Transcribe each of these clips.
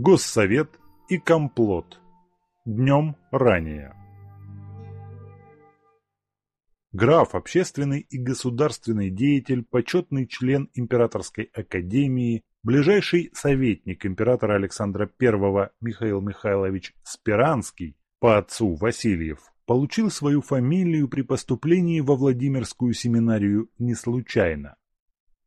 Госсовет и комплот. Днем ранее. Граф, общественный и государственный деятель, почетный член Императорской академии, ближайший советник императора Александра I Михаил Михайлович Спиранский, по отцу Васильев, получил свою фамилию при поступлении во Владимирскую семинарию не случайно.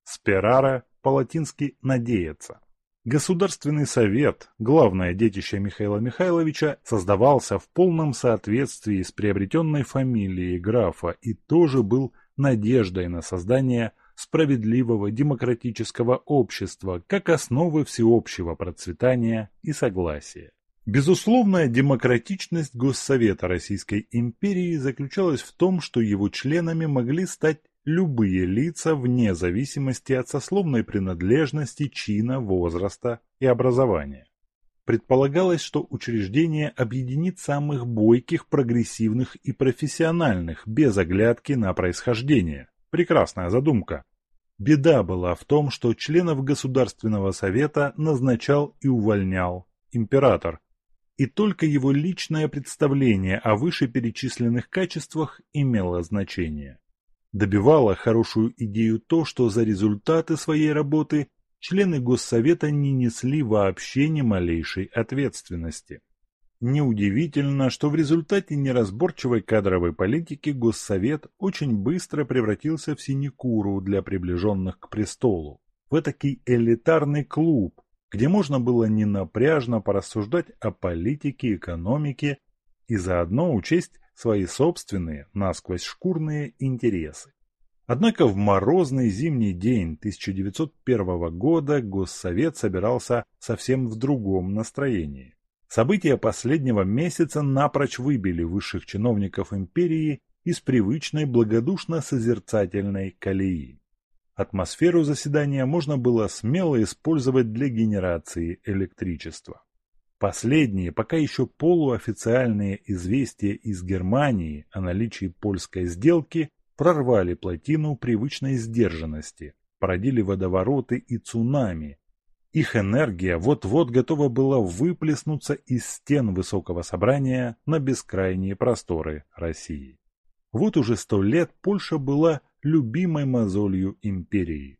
Сперара по-латински «надеяться». Государственный совет, главное детище Михаила Михайловича, создавался в полном соответствии с приобретенной фамилией графа и тоже был надеждой на создание справедливого демократического общества как основы всеобщего процветания и согласия. Безусловная демократичность Госсовета Российской империи заключалась в том, что его членами могли стать любые лица вне зависимости от сословной принадлежности, чина, возраста и образования. Предполагалось, что учреждение объединит самых бойких, прогрессивных и профессиональных, без оглядки на происхождение. Прекрасная задумка. Беда была в том, что членов Государственного совета назначал и увольнял император, и только его личное представление о вышеперечисленных качествах имело значение. Добивало хорошую идею то, что за результаты своей работы члены Госсовета не несли вообще ни малейшей ответственности. Неудивительно, что в результате неразборчивой кадровой политики Госсовет очень быстро превратился в синекуру для приближенных к престолу, в этакий элитарный клуб, где можно было ненапряжно порассуждать о политике, экономике и заодно учесть свои собственные, насквозь шкурные интересы. Однако в морозный зимний день 1901 года Госсовет собирался совсем в другом настроении. События последнего месяца напрочь выбили высших чиновников империи из привычной благодушно-созерцательной колеи. Атмосферу заседания можно было смело использовать для генерации электричества. Последние, пока еще полуофициальные известия из Германии о наличии польской сделки прорвали плотину привычной сдержанности, породили водовороты и цунами. Их энергия вот-вот готова была выплеснуться из стен высокого собрания на бескрайние просторы России. Вот уже сто лет Польша была любимой мозолью империи.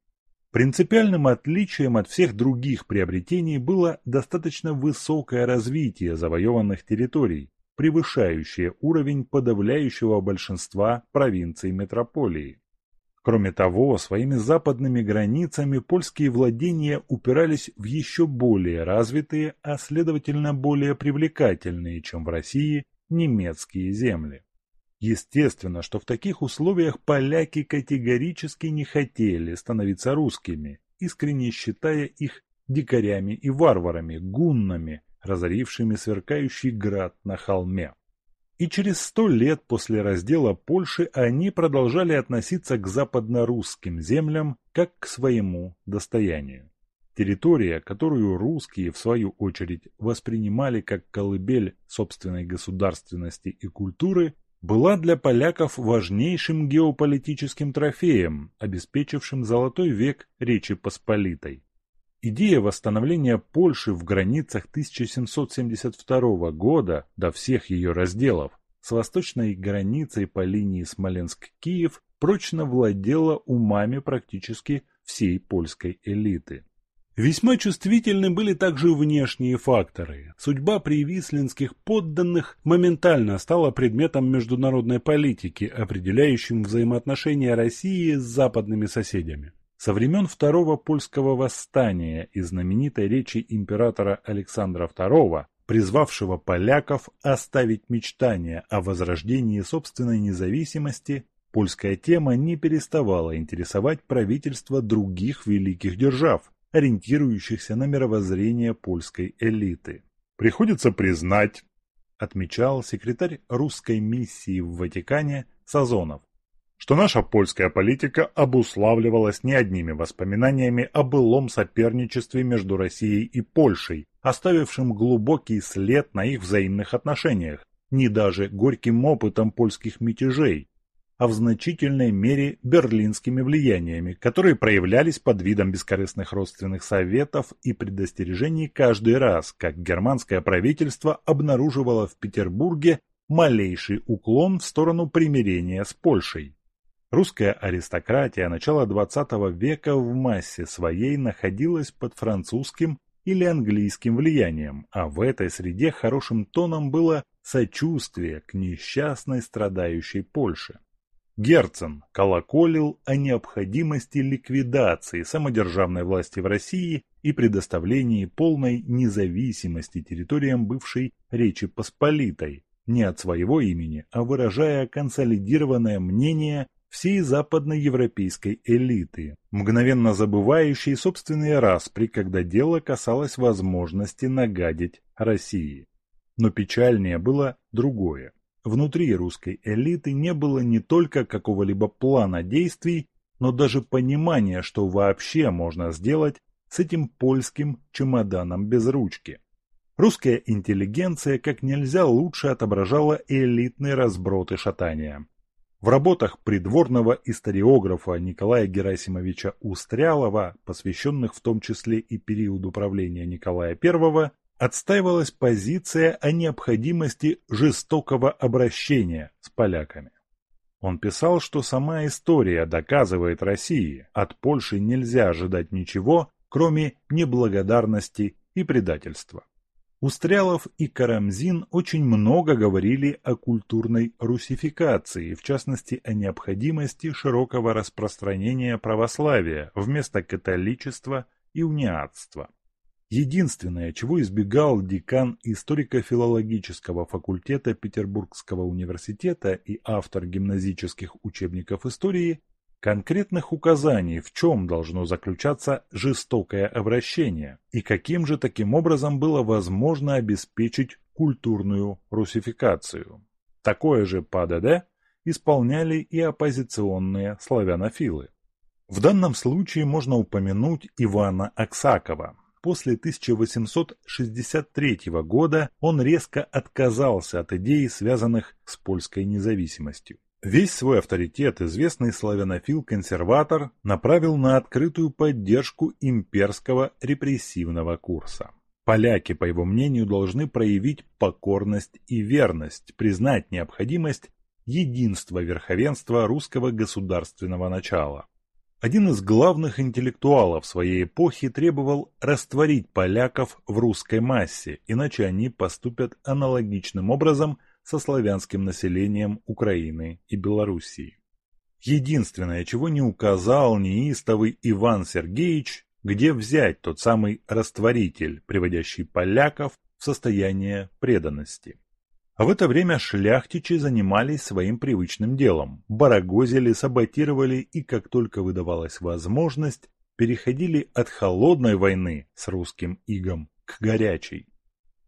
Принципиальным отличием от всех других приобретений было достаточно высокое развитие завоеванных территорий, превышающее уровень подавляющего большинства провинций метрополии. Кроме того, своими западными границами польские владения упирались в еще более развитые, а следовательно более привлекательные, чем в России, немецкие земли. Естественно, что в таких условиях поляки категорически не хотели становиться русскими, искренне считая их дикарями и варварами, гуннами, разорившими сверкающий град на холме. И через сто лет после раздела Польши они продолжали относиться к западно-русским землям как к своему достоянию. Территория, которую русские, в свою очередь, воспринимали как колыбель собственной государственности и культуры, была для поляков важнейшим геополитическим трофеем, обеспечившим золотой век Речи Посполитой. Идея восстановления Польши в границах 1772 года до всех ее разделов с восточной границей по линии Смоленск-Киев прочно владела умами практически всей польской элиты. Весьма чувствительны были также внешние факторы. Судьба привислинских подданных моментально стала предметом международной политики, определяющим взаимоотношения России с западными соседями. Со времен Второго польского восстания и знаменитой речи императора Александра II, призвавшего поляков оставить мечтания о возрождении собственной независимости, польская тема не переставала интересовать правительства других великих держав, ориентирующихся на мировоззрение польской элиты. Приходится признать, отмечал секретарь русской миссии в Ватикане Сазонов, что наша польская политика обуславливалась не одними воспоминаниями о былом соперничестве между Россией и Польшей, оставившим глубокий след на их взаимных отношениях, ни даже горьким опытом польских мятежей, а в значительной мере берлинскими влияниями, которые проявлялись под видом бескорыстных родственных советов и предостережений каждый раз, как германское правительство обнаруживало в Петербурге малейший уклон в сторону примирения с Польшей. Русская аристократия начала XX века в массе своей находилась под французским или английским влиянием, а в этой среде хорошим тоном было сочувствие к несчастной страдающей Польше. Герцен колоколил о необходимости ликвидации самодержавной власти в России и предоставлении полной независимости территориям бывшей Речи Посполитой, не от своего имени, а выражая консолидированное мнение всей западноевропейской элиты, мгновенно забывающей собственные распри, когда дело касалось возможности нагадить России. Но печальнее было другое. Внутри русской элиты не было не только какого-либо плана действий, но даже понимания, что вообще можно сделать с этим польским чемоданом без ручки. Русская интеллигенция как нельзя лучше отображала элитный разброд и шатания. В работах придворного историографа Николая Герасимовича Устрялова, посвященных в том числе и периоду правления Николая I, отстаивалась позиция о необходимости жестокого обращения с поляками. Он писал, что сама история доказывает России, от Польши нельзя ожидать ничего, кроме неблагодарности и предательства. Устрялов и Карамзин очень много говорили о культурной русификации, в частности о необходимости широкого распространения православия вместо католичества и униатства. Единственное, чего избегал декан историко-филологического факультета Петербургского университета и автор гимназических учебников истории, конкретных указаний, в чем должно заключаться жестокое обращение и каким же таким образом было возможно обеспечить культурную русификацию. Такое же ПАДД исполняли и оппозиционные славянофилы. В данном случае можно упомянуть Ивана Аксакова. После 1863 года он резко отказался от идей, связанных с польской независимостью. Весь свой авторитет известный славянофил-консерватор направил на открытую поддержку имперского репрессивного курса. Поляки, по его мнению, должны проявить покорность и верность, признать необходимость единства верховенства русского государственного начала. Один из главных интеллектуалов своей эпохи требовал растворить поляков в русской массе, иначе они поступят аналогичным образом – со славянским населением Украины и Белоруссии. Единственное, чего не указал неистовый Иван Сергеевич, где взять тот самый растворитель, приводящий поляков в состояние преданности. А в это время шляхтичи занимались своим привычным делом, барагозили, саботировали и, как только выдавалась возможность, переходили от холодной войны с русским игом к горячей.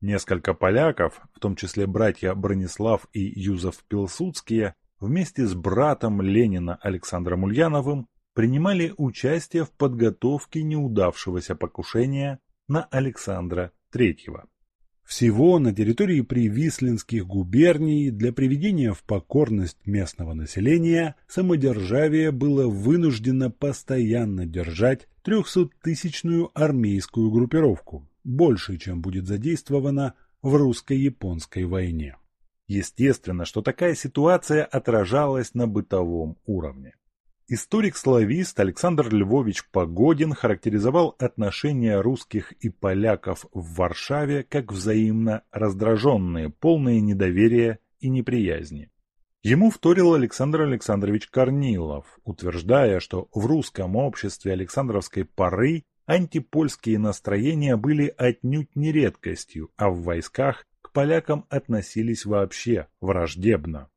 Несколько поляков, в том числе братья Бронислав и Юзеф Пилсудские, вместе с братом Ленина Александром Ульяновым принимали участие в подготовке неудавшегося покушения на Александра III. Всего на территории Привислинских губерний для приведения в покорность местного населения самодержавие было вынуждено постоянно держать трехсоттысячную армейскую группировку, больше, чем будет задействовано в русско-японской войне. Естественно, что такая ситуация отражалась на бытовом уровне. Историк-славист Александр Львович Погодин характеризовал отношения русских и поляков в Варшаве как взаимно раздраженные, полные недоверия и неприязни. Ему вторил Александр Александрович Корнилов, утверждая, что в русском обществе Александровской поры антипольские настроения были отнюдь не редкостью, а в войсках к полякам относились вообще враждебно.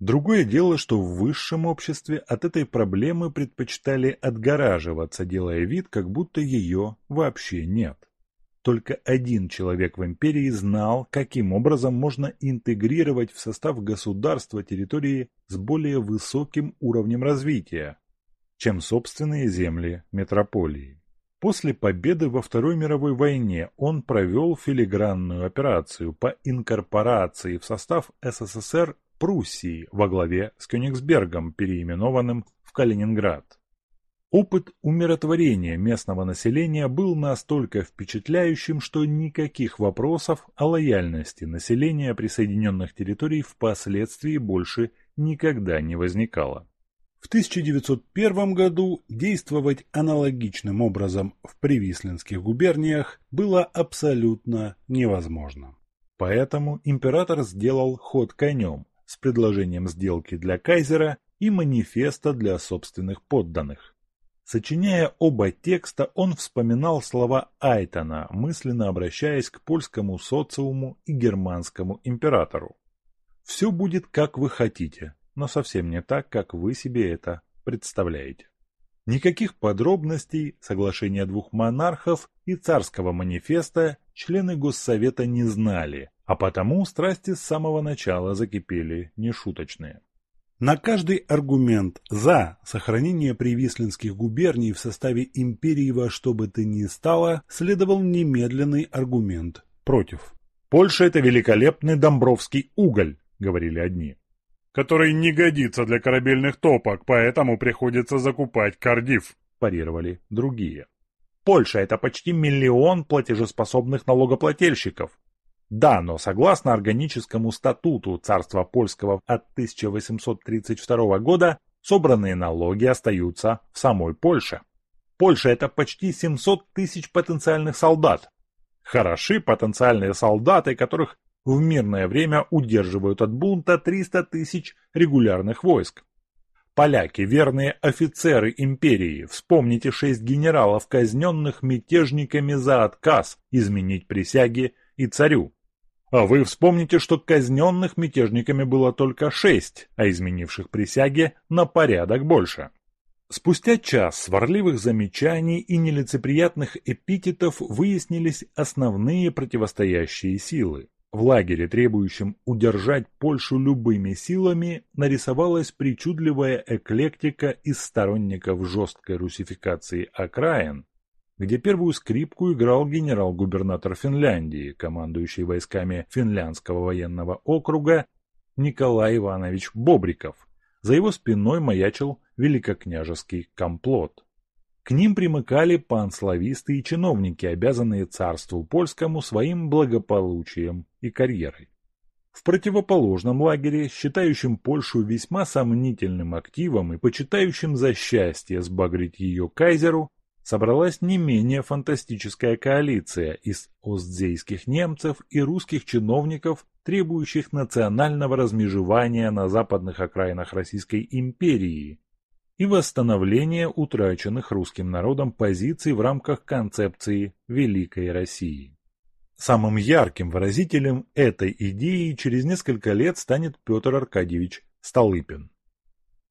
Другое дело, что в высшем обществе от этой проблемы предпочитали отгораживаться, делая вид, как будто ее вообще нет. Только один человек в империи знал, каким образом можно интегрировать в состав государства территории с более высоким уровнем развития, чем собственные земли метрополии. После победы во Второй мировой войне он провел филигранную операцию по инкорпорации в состав СССР Пруссии во главе с Кёнигсбергом, переименованным в Калининград. Опыт умиротворения местного населения был настолько впечатляющим, что никаких вопросов о лояльности населения присоединенных территорий впоследствии больше никогда не возникало. В 1901 году действовать аналогичным образом в Привислинских губерниях было абсолютно невозможно. Поэтому император сделал ход конем с предложением сделки для кайзера и манифеста для собственных подданных. Сочиняя оба текста, он вспоминал слова Айтона, мысленно обращаясь к польскому социуму и германскому императору. «Все будет, как вы хотите, но совсем не так, как вы себе это представляете. Никаких подробностей соглашения двух монархов и царского манифеста члены Госсовета не знали, а потому страсти с самого начала закипели нешуточные. На каждый аргумент «за» сохранение привислинских губерний в составе империи во что бы то ни стало следовал немедленный аргумент «против». «Польша – это великолепный домбровский уголь», – говорили одни который не годится для корабельных топок, поэтому приходится закупать Кардив», – парировали другие. Польша – это почти миллион платежеспособных налогоплательщиков. Да, но согласно органическому статуту царства польского от 1832 года, собранные налоги остаются в самой Польше. Польша – это почти 700 тысяч потенциальных солдат. Хороши потенциальные солдаты, которых в мирное время удерживают от бунта 300 тысяч регулярных войск. Поляки, верные офицеры империи, вспомните шесть генералов, казненных мятежниками за отказ изменить присяги и царю. А вы вспомните, что казненных мятежниками было только шесть, а изменивших присяги на порядок больше. Спустя час сварливых замечаний и нелицеприятных эпитетов выяснились основные противостоящие силы. В лагере, требующем удержать Польшу любыми силами, нарисовалась причудливая эклектика из сторонников жесткой русификации окраин, где первую скрипку играл генерал-губернатор Финляндии, командующий войсками Финляндского военного округа Николай Иванович Бобриков. За его спиной маячил великокняжеский комплот. К ним примыкали панслависты и чиновники, обязанные царству польскому своим благополучием и карьерой. В противоположном лагере, считающем Польшу весьма сомнительным активом и почитающим за счастье сбагрить ее кайзеру, собралась не менее фантастическая коалиция из остзейских немцев и русских чиновников, требующих национального размежевания на западных окраинах Российской империи, и восстановление утраченных русским народом позиций в рамках концепции Великой России. Самым ярким выразителем этой идеи через несколько лет станет Петр Аркадьевич Столыпин.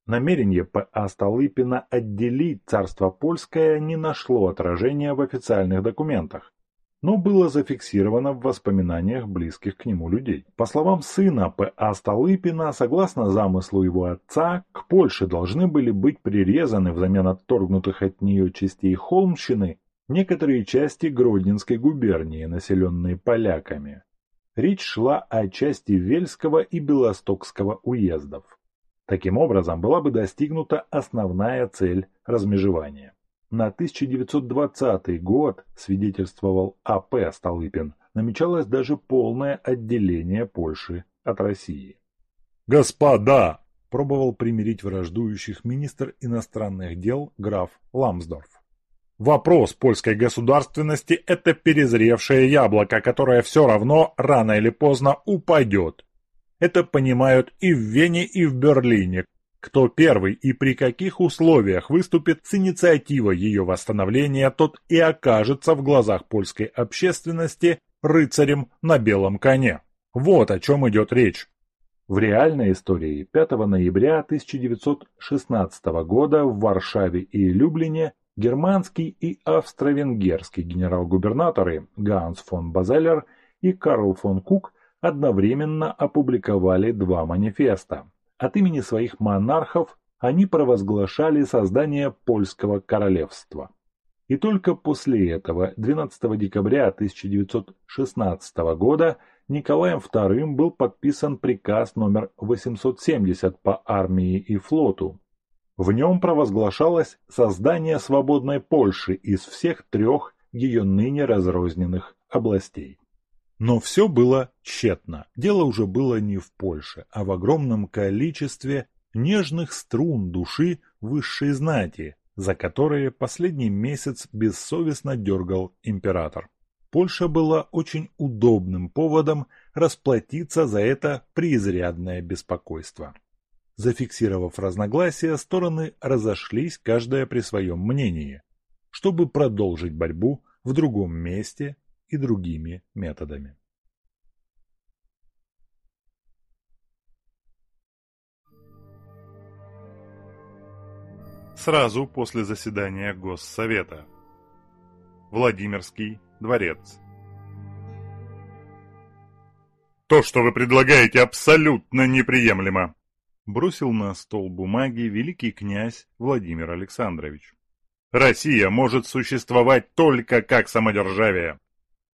Намерение П.А. Столыпина отделить царство польское не нашло отражения в официальных документах, но было зафиксировано в воспоминаниях близких к нему людей. По словам сына П.А. Столыпина, согласно замыслу его отца, к Польше должны были быть прирезаны взамен отторгнутых от нее частей Холмщины некоторые части Гродненской губернии, населенные поляками. Речь шла о части Вельского и Белостокского уездов. Таким образом, была бы достигнута основная цель размежевания. На 1920 год, свидетельствовал А.П. Столыпин, намечалось даже полное отделение Польши от России. «Господа!» – пробовал примирить враждующих министр иностранных дел граф Ламсдорф. Вопрос польской государственности – это перезревшее яблоко, которое все равно рано или поздно упадет. Это понимают и в Вене, и в Берлине, кто первый и при каких условиях выступит с инициативой ее восстановления, тот и окажется в глазах польской общественности рыцарем на белом коне. Вот о чем идет речь. В реальной истории 5 ноября 1916 года в Варшаве и Люблине германский и австро-венгерский генерал-губернаторы Ганс фон Базеллер и Карл фон Кук одновременно опубликовали два манифеста. От имени своих монархов они провозглашали создание польского королевства. И только после этого, 12 декабря 1916 года, Николаем II был подписан приказ номер 870 по армии и флоту. В нем провозглашалось создание свободной Польши из всех трех ее ныне разрозненных областей. Но все было тщетно. Дело уже было не в Польше, а в огромном количестве нежных струн души высшей знати, за которые последний месяц бессовестно дергал император. Польша была очень удобным поводом расплатиться за это преизрядное беспокойство. Зафиксировав разногласия, стороны разошлись каждая при своем мнении, чтобы продолжить борьбу в другом месте и другими методами. Сразу после заседания Госсовета. Владимирский дворец. «То, что вы предлагаете, абсолютно неприемлемо!» Бросил на стол бумаги великий князь Владимир Александрович. «Россия может существовать только как самодержавие.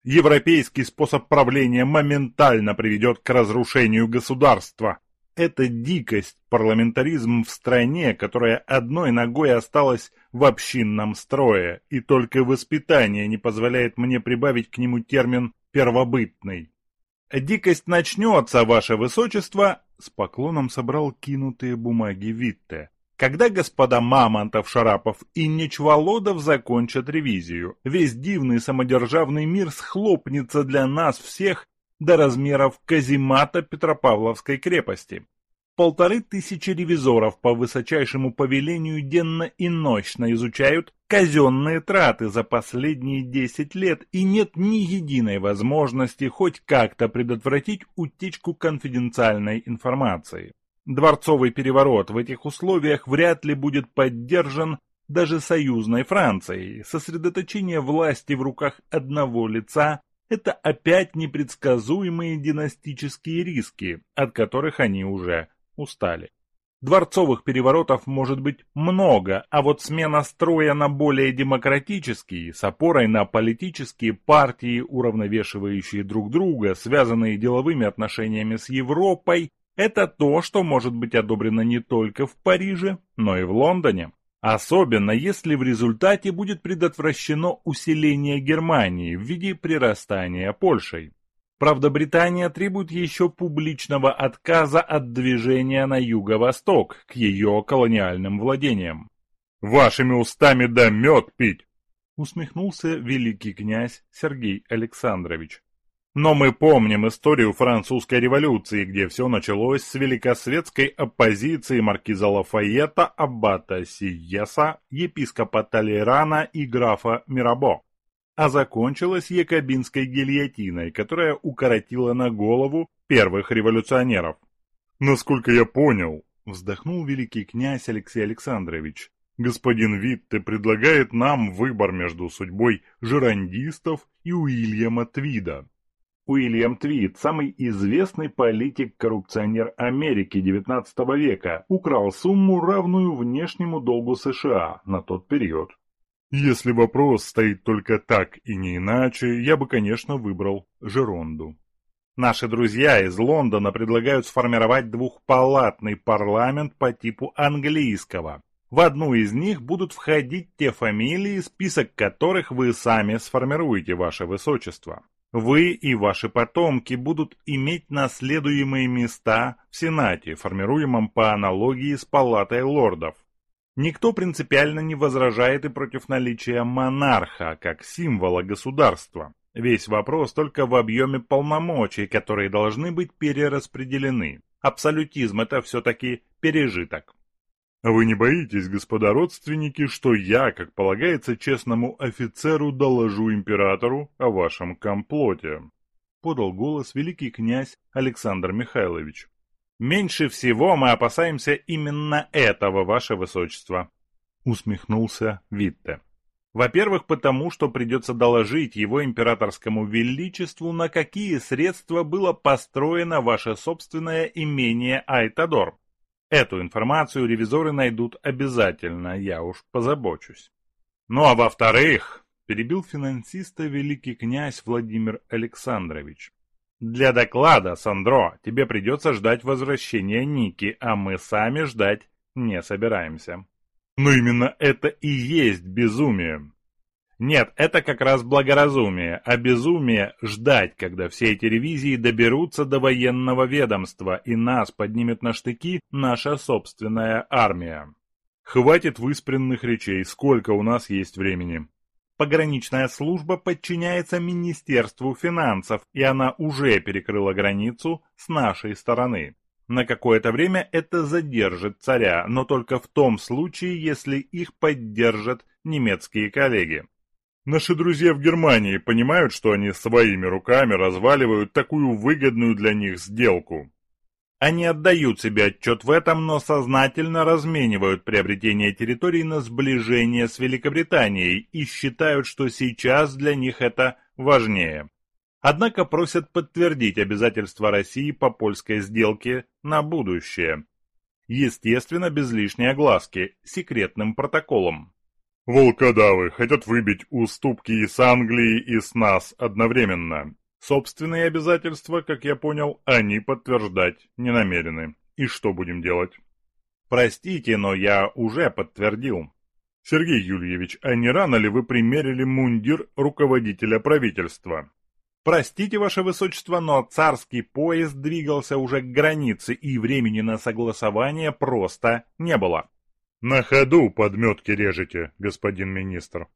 Европейский способ правления моментально приведет к разрушению государства. Это дикость, парламентаризм в стране, которая одной ногой осталась в общинном строе, и только воспитание не позволяет мне прибавить к нему термин «первобытный». «Дикость начнется, ваше высочество», — с поклоном собрал кинутые бумаги Витте. Когда господа Мамонтов, Шарапов и Нечволодов закончат ревизию, весь дивный самодержавный мир схлопнется для нас всех до размеров каземата Петропавловской крепости. Полторы тысячи ревизоров по высочайшему повелению денно и ночно изучают казенные траты за последние десять лет, и нет ни единой возможности хоть как-то предотвратить утечку конфиденциальной информации. Дворцовый переворот в этих условиях вряд ли будет поддержан даже союзной Францией. Сосредоточение власти в руках одного лица – это опять непредсказуемые династические риски, от которых они уже устали. Дворцовых переворотов может быть много, а вот смена строя на более демократический, с опорой на политические партии, уравновешивающие друг друга, связанные деловыми отношениями с Европой, это то, что может быть одобрено не только в Париже, но и в Лондоне. Особенно если в результате будет предотвращено усиление Германии в виде прирастания Польшей. Правда, Британия требует еще публичного отказа от движения на юго-восток к ее колониальным владениям. «Вашими устами да мед пить!» усмехнулся великий князь Сергей Александрович. Но мы помним историю французской революции, где все началось с великосветской оппозиции маркиза Лафайета, аббата Сиеса, епископа Толерана и графа Мирабо, а закончилось якобинской гильотиной, которая укоротила на голову первых революционеров. «Насколько я понял», — вздохнул великий князь Алексей Александрович, господин Витте предлагает нам выбор между судьбой жерандистов и Уильяма Твида. Уильям Твит, самый известный политик-коррупционер Америки XIX века, украл сумму, равную внешнему долгу США на тот период. Если вопрос стоит только так и не иначе, я бы, конечно, выбрал Жеронду. Наши друзья из Лондона предлагают сформировать двухпалатный парламент по типу английского. В одну из них будут входить те фамилии, список которых вы сами сформируете, ваше высочество. Вы и ваши потомки будут иметь наследуемые места в Сенате, формируемом по аналогии с Палатой лордов. Никто принципиально не возражает и против наличия монарха как символа государства. Весь вопрос только в объеме полномочий, которые должны быть перераспределены. Абсолютизм – это все-таки пережиток. А вы не боитесь, господа родственники, что я, как полагается честному офицеру, доложу императору о вашем комплоте?» Подал голос великий князь Александр Михайлович. «Меньше всего мы опасаемся именно этого, ваше высочество», усмехнулся Витте. Во-первых, потому что придется доложить его императорскому величеству, на какие средства было построено ваше собственное имение Айтадор. Эту информацию ревизоры найдут обязательно, я уж позабочусь. Ну а во-вторых, перебил финансиста великий князь Владимир Александрович, Для доклада, Сандро, тебе придется ждать возвращения Ники, а мы сами ждать не собираемся. Но именно это и есть безумие. Нет, это как раз благоразумие, а безумие – ждать, когда все эти ревизии доберутся до военного ведомства и нас поднимет на штыки наша собственная армия. Хватит выспренных речей, сколько у нас есть времени. Пограничная служба подчиняется Министерству финансов, и она уже перекрыла границу с нашей стороны. На какое-то время это задержит царя, но только в том случае, если их поддержат немецкие коллеги. Наши друзья в Германии понимают, что они своими руками разваливают такую выгодную для них сделку. Они отдают себе отчет в этом, но сознательно разменивают приобретение территорий на сближение с Великобританией и считают, что сейчас для них это важнее. Однако просят подтвердить обязательства России по польской сделке на будущее. Естественно, без лишней огласки, секретным протоколом. Волкодавы хотят выбить уступки и с Англии, и с нас одновременно. Собственные обязательства, как я понял, они подтверждать не намерены. И что будем делать? Простите, но я уже подтвердил. Сергей Юльевич, а не рано ли вы примерили мундир руководителя правительства? Простите, ваше высочество, но царский поезд двигался уже к границе, и времени на согласование просто не было. «На ходу подметки режете, господин министр».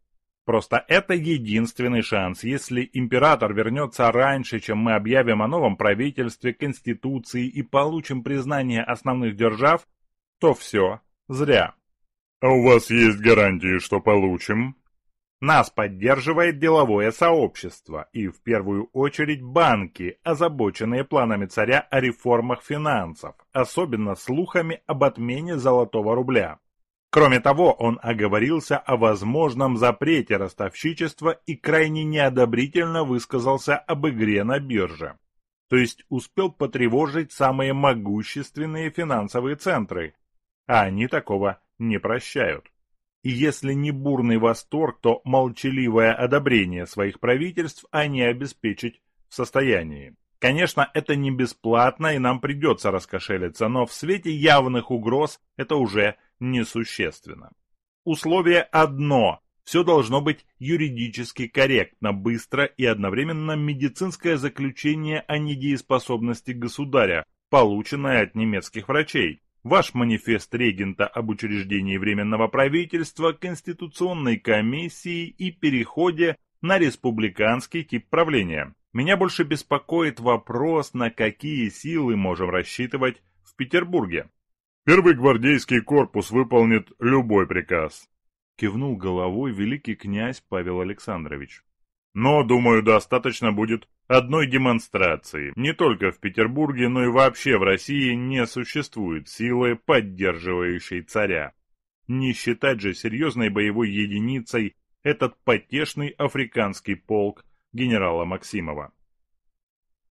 Просто это единственный шанс. Если император вернется раньше, чем мы объявим о новом правительстве, конституции и получим признание основных держав, то все зря. А у вас есть гарантии, что получим? Нас поддерживает деловое сообщество и, в первую очередь, банки, озабоченные планами царя о реформах финансов, особенно слухами об отмене золотого рубля. Кроме того, он оговорился о возможном запрете ростовщичества и крайне неодобрительно высказался об игре на бирже. То есть успел потревожить самые могущественные финансовые центры, а они такого не прощают. И если не бурный восторг, то молчаливое одобрение своих правительств они обеспечить в состоянии. Конечно, это не бесплатно и нам придется раскошелиться, но в свете явных угроз это уже несущественно. Условие одно – все должно быть юридически корректно, быстро и одновременно медицинское заключение о недееспособности государя, полученное от немецких врачей. Ваш манифест регента об учреждении Временного правительства, Конституционной комиссии и переходе на республиканский тип правления. Меня больше беспокоит вопрос, на какие силы можем рассчитывать в Петербурге. Первый гвардейский корпус выполнит любой приказ. Кивнул головой великий князь Павел Александрович. Но, думаю, достаточно будет одной демонстрации. Не только в Петербурге, но и вообще в России не существует силы, поддерживающей царя. Не считать же серьезной боевой единицей этот потешный африканский полк генерала Максимова.